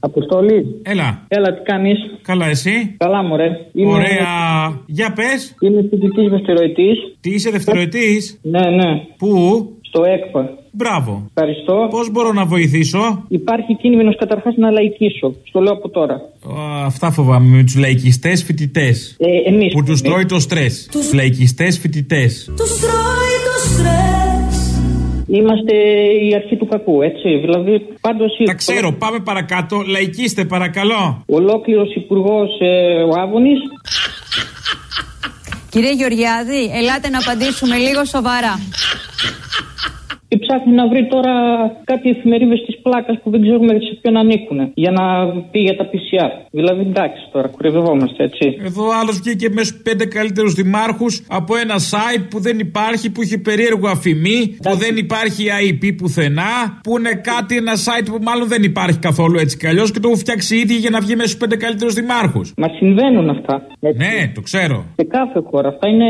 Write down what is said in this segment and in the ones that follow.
Αποστολή. Έλα. Έλα, τι κάνεις; Καλά, εσύ; Καλά, μωρέ. Είμαι... Ωραία. Για πες. Είμαι φοιτητή δευτεροετής. Τι είσαι δευτεροετής; Ναι, ναι. Πού; Στο ΕΚΠΑ. Μπράβο. Ευχαριστώ. Πώς μπορώ να βοηθήσω; Υπάρχει κίνδυνος καταρχάς να λαϊκίσω. Στο λέω από τώρα. Α, αυτά φοβάμαι με τους λαϊκιστές φοιτητές. Ε, εμείς, Που τους εμείς. τρώει το στρες. Του λαϊκιστές φοιτητές. Τους τρώει το στρες Είμαστε η αρχή του κακού, έτσι. Δηλαδή, πάντως. Τα ξέρω, πάμε παρακάτω. Λαϊκίστε, παρακαλώ. Ολόκληρος υπουργός ε, ο Άδωνης. Κύριε Γεωργιάδη, ελάτε να απαντήσουμε λίγο σοβαρά. Και ψάχνει να βρει τώρα κάτι εφημερίδες της πλάκας που δεν ξέρουμε σε ποιον ανήκουν. Για να πει για τα PCR. Δηλαδή, εντάξει τώρα, κουρευόμαστε, έτσι. Εδώ άλλος βγήκε με στους πέντε καλύτερους δημάρχους από ένα site που δεν υπάρχει, που έχει περίεργο αφημί, που δεν υπάρχει IP πουθενά, που είναι κάτι, ένα site που μάλλον δεν υπάρχει καθόλου έτσι κι αλλιώς και το έχουν φτιάξει ήδη για να βγει μέσα στους πέντε καλύτερους δημάρχους. Μα συμβαίνουν αυτά. Έτσι. Ναι, το ξέρω. Σε κάθε χώρα. Αυτά είναι.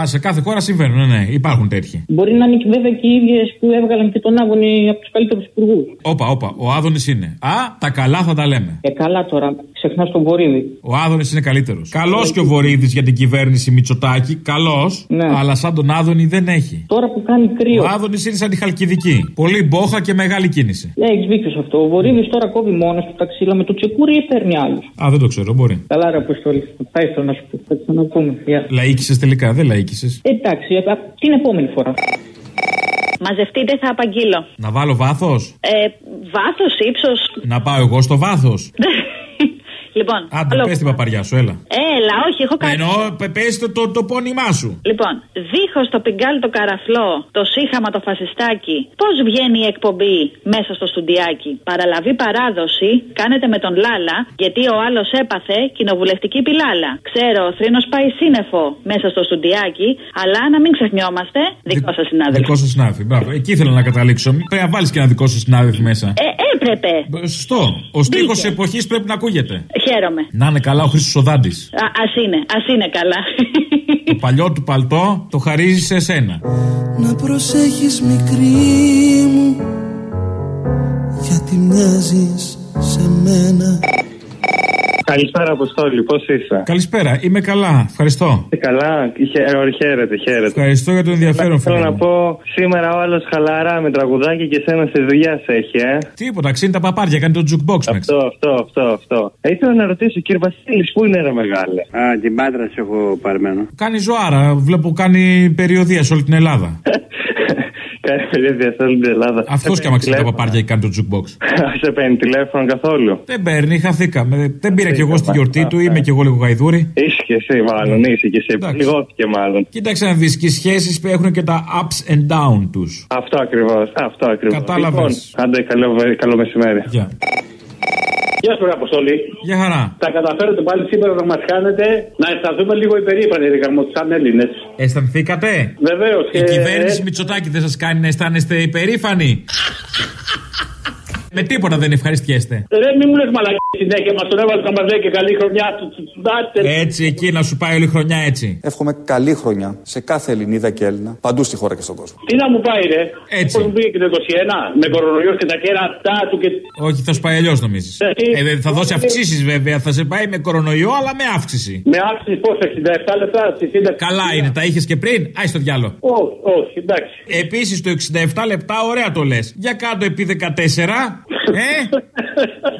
Α, σε κάθε χώρα συμβαίνουν, ναι, ναι, υπάρχουν τέτοιοι. Μπορεί να είναι και βέβαια και οι ίδιες που έβγαλαν και τον Άδωνη από τους καλύτερους υπουργούς. Όπα, όπα, ο Άδωνης είναι. Α, τα καλά θα τα λέμε. Ε, καλά τώρα, ξεχνάς τον Βορύδη. Ο Άδωνης είναι καλύτερος. Καλός και ο Βορύδης για την κυβέρνηση Μητσοτάκη. Καλός. Ναι. Αλλά σαν τον Άδωνη δεν έχει. Τώρα που κάνει κρύο. Ο Άδωνης είναι σαν τη Χαλκιδική. Πολύ μπόχα και μεγάλη κίνηση. Έχεις δίκιο σε αυτό. Ο Βορύδης τώρα κόβει μόνος του τα ξύλα με το τσεκούρι ή παίρνει άλλους. Α, δεν το ξέρω, μπορεί. Καλά, ρε Αποστολή. Θα ήθελα να σου πω. Θα ξαναπούμε. Γεια. Λαίκησε τελικά, δεν λαίκησε. Εντάξει, ε, την επόμενη φορά. Μαζευτείτε, θα απαγγείλω. Να βάλω βάθος; Ε, βάθος, ύψος. Να πάω εγώ στο βάθος; λοιπόν. Άντε, άλλο- πες την παπαριά σου, έλα. Έλα, όχι, έχω κάτι. Εννοώ, πε το, το, το πόνημά σου. Λοιπόν, δίχως το πιγκάλι το καραφλό, το σύχαμα το φασιστάκι, πώς βγαίνει η εκπομπή μέσα στο στουντιάκι; Παραλαβή παράδοση, κάνετε με τον Λάλα, γιατί ο άλλος έπαθε κοινοβουλευτική πιλάλα. Ξέρω, ο Θρήνος πάει σύννεφο μέσα στο στουντιάκι, αλλά να μην ξεχνιόμαστε, δικό σας συνάδελφο. Δικό σας συνάδελφο. Μπράβο. Εκεί ήθελα να καταλήξω. Πρέπει να βάλεις και ένα δικό σας συνάδελφο μέσα. Ε, έπρεπε. Ε, Σωστό. Ο στίχος Μπήκε. εποχής πρέπει να ακούγεται. Χαίρομαι. Να είναι καλά ο Χρήστος ο Δάντη. Α ας είναι, ας είναι καλά. Το παλιό του παλτό το χαρίζει σε εσένα. Να προσέχεις μικρή μου Γιατί μοιάζεις σε μένα Καλησπέρα, Αποστόλη, πώς είσαι; Καλησπέρα, είμαι καλά. Ευχαριστώ. Είσαι καλά, Χαι- ε, χαίρετε, χαίρετε. Ευχαριστώ για το ενδιαφέρον, Θέλω φίλε. να μου. πω, σήμερα ο άλλος χαλαρά με τραγουδάκι και σένα σε δουλειά σε έχει, ε. Τίποτα, ξύνει τα παπάρια, κάνει το jukebox μέσα. Αυτό, αυτό, αυτό, αυτό. Ε, ήθελα να ρωτήσω, κύριε Βασίλης, πού είναι ρε μεγάλε; Α, την πάντρα σου έχω παρμένο. Κάνει ζωάρα. Βλέπω κάνει περιοδία σε όλη την Ελλάδα. Κάνει περίοδια σε όλη την Ελλάδα. Αυτός Σε και άμα ξύνει τα παίρνει παπάρια και κάνει το jukebox. τηλέφωνο. Σε παίρνει τηλέφωνο καθόλου. Δεν παίρνει, χαθήκαμε. Δεν πήρα κι εγώ στη Χαθήκαμε, γιορτή του, ναι. είμαι κι εγώ λίγο γαϊδούρη. Είσαι και εσύ, μάλλον, είσαι και εσύ. Εντάξει. Λιγώθηκε μάλλον. Κοίταξε να δεις και οι σχέσεις έχουν και τα ups and down τους. Αυτό ακριβώς. Αυτό ακριβώς. Κατάλαβες. Λοιπόν, άντε, καλό, καλό μεσημέρι. Γεια. Γεια σου, ρε Αποστολή. Γεια χαρά. Θα καταφέρετε πάλι σήμερα να μας κάνετε να αισθανθούμε λίγο υπερήφανοι, ρε γαμώ, σαν Έλληνες. Αισθανθήκατε; Βεβαίως. Η κυβέρνηση Μητσοτάκη δεν σας κάνει να αισθάνεστε υπερήφανοι; Με τίποτα δεν ευχαριστιέστε. Ρε, μη μου λες μαλακή συνέχεια, μας τον έβαλε να μας λέει και καλή χρονιά του. Τσουντάτε. Έτσι, εκεί να σου πάει όλη η χρονιά έτσι. Εύχομαι καλή χρονιά σε κάθε Ελληνίδα και Έλληνα, παντού στη χώρα και στον κόσμο. Τι να μου πάει, ρε; Έτσι. Πώς μου πήγε και το 21, με κορονοϊός και τα κέρατά του και. Όχι, θα σου πάει αλλιώς νομίζεις. Ε, τι- Ε, θα δώσει αυξήσεις βέβαια. Θα σε πάει με κορονοϊό, αλλά με αύξηση. Με αύξηση πώς, 67 λεπτά στη σύνταξη. Καλά είναι, τα είχες και πριν; Άι στο διάλογο. Όχι, όχι, εντάξει. Επίσης το 67 λεπτά, ωραία το λες. Για κάτω επί 14. Ε,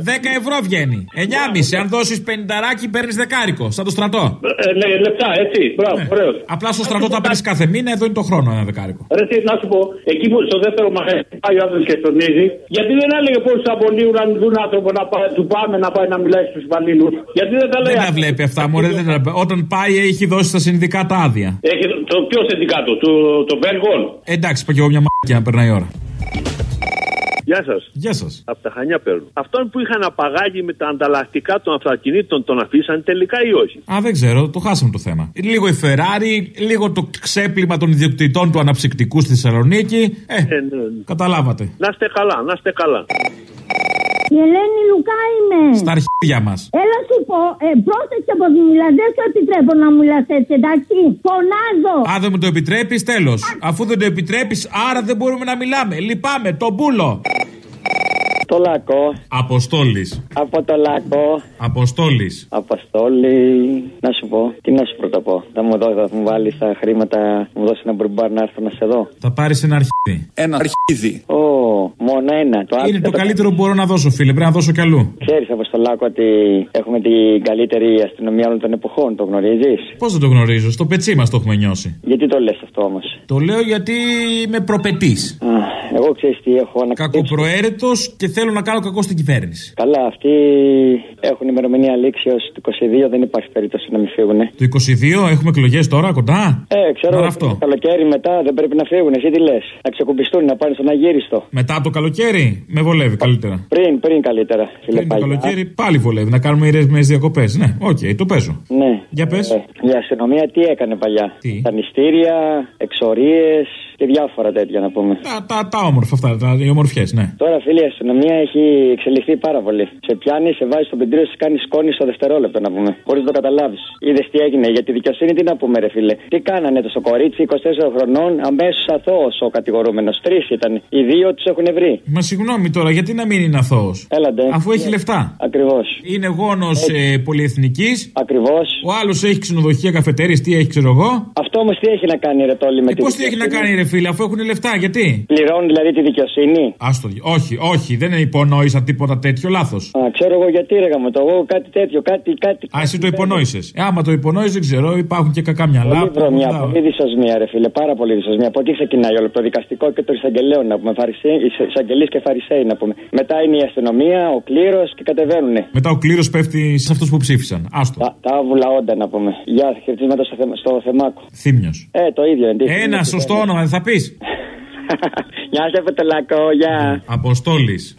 10 ευρώ βγαίνει. 9,5. Αν δώσεις 50 παίρνεις δεκάρικο. Σαν το στρατό. Ε, λε- λεπτά, έτσι. Μπράβο, Ναι. ωραίος. Απλά στο στρατό τα παίρνεις κάθε μήνα, εδώ είναι το χρόνο ένα δεκάρικο. Ρε, τι, να σου πω, εκεί που στο δεύτερο μαγαζί πάει ο άνθρωπο και στονίζει, γιατί δεν έλεγε πόσους απολύουν αν δουν άνθρωπο να πάει, του πάμε να πάει να μιλάει στους υπαλλήλους. Γιατί δεν τα λέει. Δεν τα βλέπει αυτά, μωρέ, δεν τα... Όταν πάει, έχει δώσει στα συνδικάτα άδεια. Έχει το, το ποιος συνδικάτο, το, το Βέργον. Εντάξει, είπα και εγώ μια μ***για να περνάει η ώρα. Γεια σας. Γεια σας. Από τα Χανιά παίρνω. Αυτόν που είχαν απαγάγει με τα ανταλλακτικά των αυτοκινήτων τον αφήσαν τελικά ή όχι; Α, δεν ξέρω, το χάσαμε το θέμα. Λίγο η Ferrari, λίγο το ξέπλυμα των ιδιοκτητών του αναψυκτικού στη Θεσσαλονίκη. Ε, Ε, ναι, ναι. καταλάβατε. Να είστε καλά, να είστε καλά. Η Ελένη Λουκά είμαι. Στα αρχίδια μας. Έλα σου πω, ε, πρόσεξε πώ μιλά. Δεν σου επιτρέπω να μιλά έτσι, εντάξει. Φωνάζω. Αν δεν μου το επιτρέπεις, τέλος. Αφού δεν το επιτρέπεις, άρα δεν μπορούμε να μιλάμε. Λυπάμαι, τον πούλο. Το λακό. Αποστόλης. Από το λακό. Αποστόλης. Αποστόλη. Να σου πω, τι να σου πρώτα πω. Θα μου, δώσει, θα μου βάλεις τα χρήματα, θα μου δώσεις ένα μπουρμπάρ να έρθω να σε δω. Θα πάρεις ένα αρχίδι. Ένα αρχίδι. Ω, μόνο ένα. Το άλλο Είναι δεν το καλύτερο που μπορώ να δώσω, φίλε. Πρέπει να δώσω κι αλλού. Ξέρεις, Αποστολάκο, ότι έχουμε την καλύτερη αστυνομία όλων των εποχών. Το γνωρίζεις; Πώς δεν το γνωρίζω, στο πετσί μας το έχουμε νιώσει. Γιατί το λες αυτό όμως; Το λέω γιατί είμαι προπετής. Εγώ ξέρεις τι έχω ανακαλύψει. Κακοπροαίρετος και θέλω να κάνω κακό στην κυβέρνηση. Καλά, αυτοί έχουν ημερομηνία λήξεως του 22, δεν υπάρχει περίπτωση να μην φύγουν. Το 22 έχουμε εκλογές τώρα κοντά; Ε, ξέρω, Άρα το αυτό. καλοκαίρι μετά δεν πρέπει να φύγουν. Εσύ τι λες, να ξεκουμπιστούν, να πάνε στον αγύριστο. Μετά από το καλοκαίρι με βολεύει καλύτερα. Πριν, πριν καλύτερα, φίλε Πριν το Παγιά. καλοκαίρι πάλι βολεύει να κάνουμε ήρεμες διακοπές. Ναι, οκ, το παίζω. Ναι. Για πες. Ε, η αστυνομία τι έκανε παλιά; Τι; Τα νηστήρια, εξορίες και διάφορα τέτοια να πούμε. Τα, τα, τα όμορφα αυτά, τα, οι ομορφιές, ναι. Τώρα, φίλοι, η αστυνομία έχει εξελιχθεί πάρα πολύ. Σε πιάνει, σε βάζει στο πεντρίο, σε κάνει σκόνη στο δευτερόλεπτο να πούμε. Χωρίς να το καταλάβεις. Είδες τι έγινε. Για τη δικαιοσύνη τι να πούμε, ρε φίλε; Τι κάνανε το στο κορίτσι 24 χρονών, αμέσως αθώος ο κατηγορούμενος. Τρεις ήταν. Οι δύο τους έχουν βρει. Μα συγγνώμη τώρα, γιατί να μην είναι αθώος; Έλαντε. Αφού έχει λεφτά. Ακριβώς. Είναι γόνος ε, πολυεθνικής. Ακριβώς. Ο άλλος έχει ξενοδοχεία, καφετέρειε, τι έχει, ξέρω εγώ. Αυτό όμως τι έχει να κάνει, ρε Τόλι, με Ε, τη Πώς τι έχει να δικαιοσύνη; κάνει, ρε φίλε, αφού έχουν λεφτά, γιατί; Πληρώνουν δηλαδή τη δικαιοσύνη; Άστο, όχι, όχι, δεν υπονόησα τίποτα τέτοιο, λάθος. Α, ξέρω εγώ γιατί ρε γαμώ το εγώ κάτι τέτοιο, κάτι, κάτι. Α, εσύ το υπονόησες. Ε, άμα το υπονόησες, δεν ξέρω, υπάρχουν και κακά μυαλά. Πολύ που βρωμιά, βοηθάω. πολύ δυσοσμία, ρε φίλε, πάρα πολύ δυσοσμία. Από εκεί ξεκινάει όλο το δικαστικό και το εισαγγελέο να πούμε. Εισαγγελείς και φαρισαίοι να πούμε. Μετά είναι η αστυνομία, ο κλήρος και κατεβαίνουν. Μετά ο κλήρος πέφτει σε αυτούς που ψήφισαν. Άστο. Τα, τα άβουλα όντα να πούμε. Γεια, χαιρετίσματα στο, θεμα, στο θεμάκο. Θύμιος. Ε, το ίδιο εντύπωση. Ένα σωστό όνομα, δεν θα πεις. Γεια σα, Πετελάκο, γεια. Αποστόλης.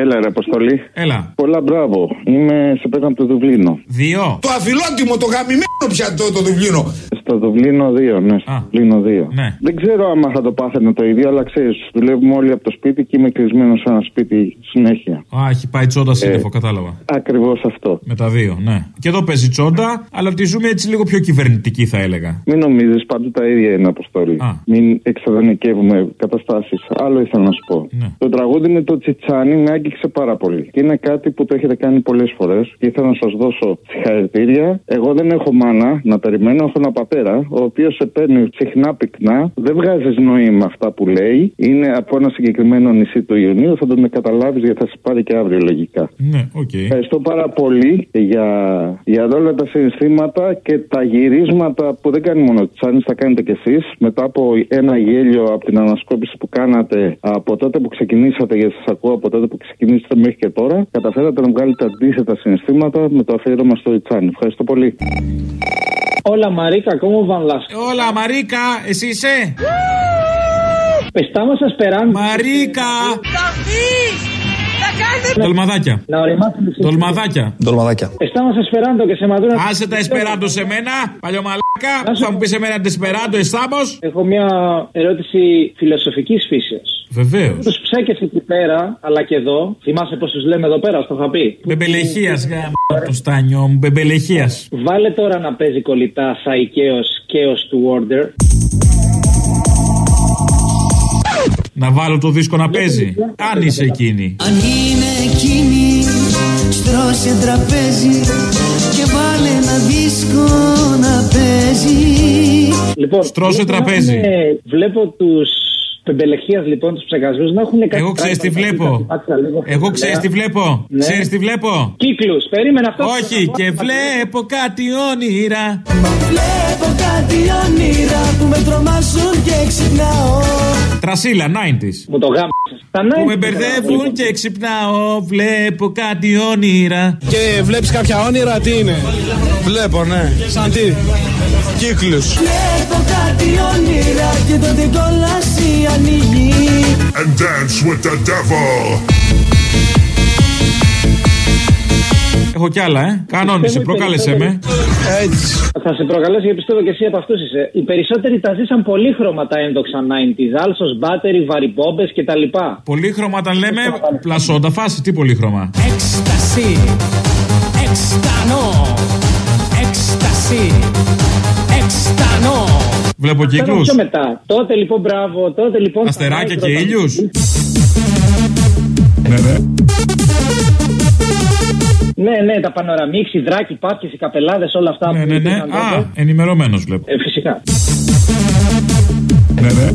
Έλα, ρε Αποστολή. Έλα. Πολλά μπράβο. Είμαι σε πέρα από το Δουβλίνο. Δύο. Το αφιλότιμο, το γαμημένο πια το, το Δουβλίνο. Στο Δουβλίνο 2, ναι. Στο Δουβλίνο 2. Ναι. Δεν ξέρω άμα θα το πάθαινε το ίδιο, αλλά ξέρεις, δουλεύουμε όλοι από το σπίτι και είμαι κλεισμένος σε ένα σπίτι συνέχεια. Α, έχει πάει τσόντα σύννεφο, κατάλαβα. Ακριβώς αυτό. Με τα δύο, ναι. Και εδώ παίζει τσόντα, αλλά τη ζούμε έτσι λίγο πιο κυβερνητική, θα έλεγα. Μην νομίζεις, παντού τα ίδια είναι αποστολή. Μην εξιδανικεύουμε καταστάσεις. Άλλο ήθελα να σου πω. Ναι. Το τραγούδι με το Τσιτσάνη με άγγιξε πάρα πολύ. Και είναι κάτι που το έχετε κάνει πολλές φορές και ήθελα να σας δώσω συγχαρητήρια. Εγώ δεν έχω μάνα να περιμένω, έχω ένα πατέρα, ο οποίος σε παίρνει συχνά πυκνά, δεν βγάζεις νόημα αυτά που λέει. Είναι από ένα συγκεκριμένο νησί του Ιονίου, θα τον καταλάβεις γιατί θα σε πάρει και αύριο λογικά. Ναι, οκ. Ευχαριστώ πάρα πολύ για, για όλα τα συναισθήματα και τα γυρίσματα που δεν κάνει μόνο ο Τσάνης, τα κάνετε κι εσείς. Μετά από ένα γέλιο από την ανασκόπηση που κάνατε από τότε που ξεκινήσατε, γιατί σας ακούω από τότε που ξεκινήσατε μέχρι και τώρα, καταφέρατε να βγάλετε αντίθετα συναισθήματα με το αφιέρωμα στο Ιτσάνι. Ευχαριστώ πολύ. Hola, marica, ¿cómo van las? Hola, marica, eh, ¿es Ise? Estamos esperando. Marica. La οριμάσουμε. Τολμαδάκια. Τολμαδάκια. Estamos esperando que se maduren. Άσε τα εσπεράντο σε μένα, παλιωμαλάκα. Θα μου πεις σε μένα εσπεράντο, εστάμπο. Έχω μια ερώτηση φιλοσοφικής φύσεως. Βεβαίως. Του ψέκε εκεί πέρα, αλλά και εδώ, θυμάσαι πώς τους λέμε εδώ πέρα, στο είχα πει; Μπεμπελεχίας, γάμο το στάνιο μου, μπεμπελεχίας. Βάλε τώρα να παίζει κολλητά Σαϊκαίο Chaos του Order. Να βάλω το δίσκο να παίζει. Αν είσαι εκείνη. Αν είναι εκείνη στρώσε τραπέζι και βάλε ένα δίσκο να παίζει Λοιπόν, Στρώσε βλέπω να τραπέζι. έχουνε- βλέπω τους πεμπελεχία λοιπόν, τους ψεκασμούς να έχουν κάτι. Εγώ ξέρεις τι βλέπω. Εγώ ξέρεις τι βλέπω. Ναι. Ξέρεις τι βλέπω. Κύκλους, περίμενα αυτό. Όχι, και βλέπω κάτι όνειρα. Βλέπω κάτι όνειρα που με τρομάζουν και ξυπνάω Τρασίλα, 90s. Μου το γάμ. Που με μπερδεύουν και ξυπνάω. Βλέπω κάτι όνειρα. Και βλέπεις κάποια όνειρα, τι είναι; Βλέπω, ναι. Σαν τι; Κύκλους. Βλέπω κάτι όνειρα και τότε κόλαση ανοίγει And dance with the devil. Έχω κι άλλα, ε. Κανόνισε, προκάλεσέ με. Έτσι. Θα σε προκαλέσω γιατί πιστεύω και εσύ από αυτούς είσαι. Οι περισσότεροι τα ζήσαν πολύχρωμα τα ένδοξα 90s. Άλσο, μπάτερι, βαριμπόμπε κτλ. Πολύχρωμα τα λέμε. Πλασόντα φάση, τι πολύχρωμα; Έκσταση, εκστανό, έκσταση, εκστανό. Βλέπω κύκλους. Πιο μετά. Τότε λοιπόν, μπράβο, τότε λοιπόν. Αστεράκια θα και πάει ήλιους. Ναι, ναι. Ναι, ναι, τα πανοραμίξ, οι δράκοι, πάπιε, οι καπελάδες, όλα αυτά Ναι, που ναι, ναι. υπήρχαν τότε. Α, ενημερωμένος βλέπω. Ε, φυσικά. Ναι, ναι.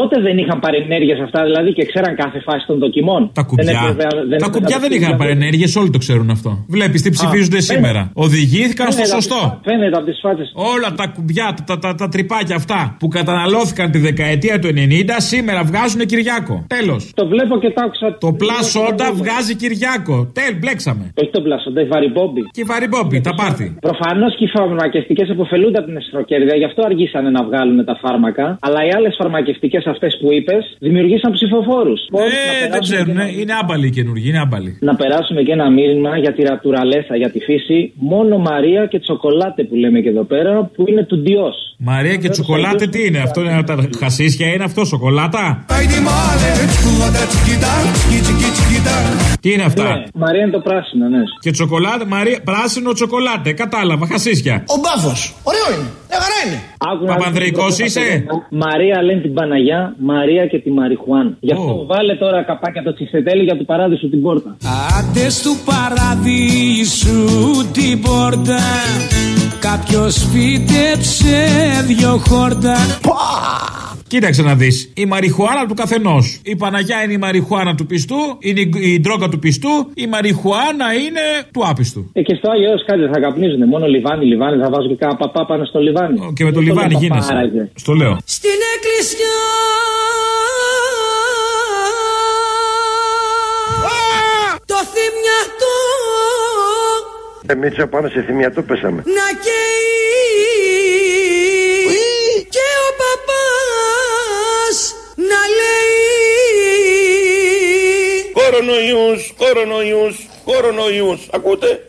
Τότε δεν είχαν παρενέργειε αυτά δηλαδή και ξέραν κάθε φάση των δοκιμών. Τα κουμπιά. Δεν έπρεπε- τα έπρεπε κουμπιά να δεν τους είχαν πει- παρενέργειε, όλοι το ξέρουν αυτό. Βλέπεις τι ψηφίζονται Α, σήμερα. φαίνεται. Οδηγήθηκαν στο Φαίνεται από σωστό. τις- Φαίνεται από τις φάτσε. Όλα τα κουμπιά, τα, τα, τα τρυπάκια αυτά που καταναλώθηκαν τη δεκαετία του 90 σήμερα βγάζουν Κυριάκο. Τέλος. Το βλέπω και το άκουσα. Το πλάσοντα βγάζει Κυριάκο. Τέλ, μπλέξαμε. Όχι το πλάσοντα, η βαριμπόμπη. Και η βαριμπόμπη, τα πάρτι. Προφανώς και οι φαρμακευτικές αποφελούνται από την εσχροκέρδεια, γι' αυτό αργήσανε να βγάλουν τα φάρμακα. Αλλά οι άλλες φαρμακευτικές αυτές που είπες δημιουργήσαν ψηφοφόρους. Ε, δεν ξέρουν, ε, είναι άμπαλοι οι καινούργοι, είναι άμπαλοι. Να περάσουμε και ένα μήνυμα για τη ρατουραλέσα, για τη φύση. Μόνο Μαρία και τσοκολάτε που λέμε και εδώ πέρα, που είναι του Ντιό. Μαρία και τσοκολάτε τι είναι, αυτό είναι τα χασίσια είναι αυτό, σοκολάτα; Τι είναι αυτά; Ναι, Μαρία είναι το πράσινο, ναι. Και τσοκολάτε, Μαρία, πράσινο τσοκολάτε, κατάλαβα, χασίσια. Ο μπάφος. Ωραίο είναι. Μια χαρά είναι. Άκου να Παπανδρεϊκός δεις την είσαι; πρώτη Μαρία λένε την Παναγιά, Μαρία και τη Μαριχουάν. Γι' αυτό βάλε τώρα καπάκια το τσιφτετέλι για του παράδεισου την πόρτα. Άντε του παραδείσου την πόρτα Κάποιος φύτεψε δυο χόρτα Κοίταξε να δεις. Η μαριχουάνα του καθενός. Η Παναγιά είναι η μαριχουάνα του πιστού, είναι η- η ντρόγκα του πιστού, η μαριχουάνα είναι του άπιστου. Ε, και στο Άγιο Έος κάτι δεν θα καπνίζουν. Μόνο λιβάνι, λιβάνι. Θα βάζω και κάνα παπά πάνω στο λιβάνι. Και με το Δεν λιβάνι λέω γίνεσαι. παπάραγε. Στο λέω. Στην εκκλησιά Το θυμιατό Εμείς πάνω σε θυμιατό πέσαμε. να Κορονοϊούς, κορονοϊούς, κορονοϊούς. Ακούτε;